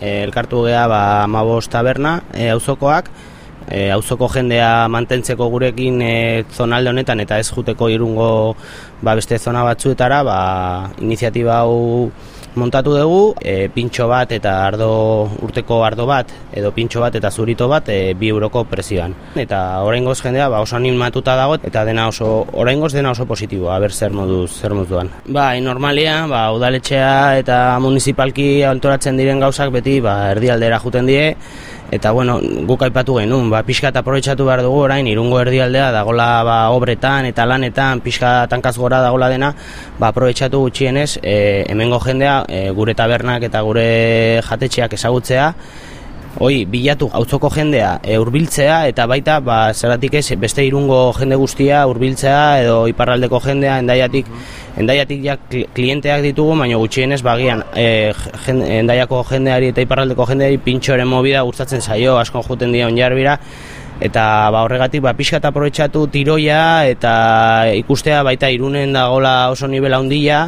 e, elkartu gea ba, amabos taberna e, auzokoak, e, auzoko jendea mantentzeko gurekin e, zonalde honetan eta ez juteko irungo ba, beste zona batzuetara, ba, iniziatiba hau montatu dugu, e, pintxo bat eta ardo urteko ardo bat, edo pintxo bat eta zurito bat, e, bi euroko prezioan. Eta oraingoz jendea ba, oso animatuta dago eta dena oso oraingoz dena oso positiboa, ber zer moduz, zer moduan. Ba, normalia, ba, udaletxea eta municipalki altoratzen diren gauzak beti ba, erdialdera juten die, Eta bueno, guk aipatu genuen, ba, pixka eta aprobetsatu behar dugu orain, irungo erdialdea, dagola ba, obretan eta lanetan, pixka tankaz gora dagola dena, ba, aprobetsatu gutxienez, e, hemengo jendea, e, gure tabernak eta gure jatetxeak ezagutzea, Hoi, bilatu autzoko jendea e, hurbiltzea eta baita ba, zeratik ez beste irungo jende guztia hurbiltzea edo iparraldeko jendea endaiatik endaiatik ja klienteak ditugu baina gutxienez bagian e, endaiako jendeari eta iparraldeko jendeari pintxoren mobida gustatzen zaio asko joten dira onjarbira eta ba, horregatik ba, pixka eta tiroia eta ikustea baita irunen dagola oso nivela handia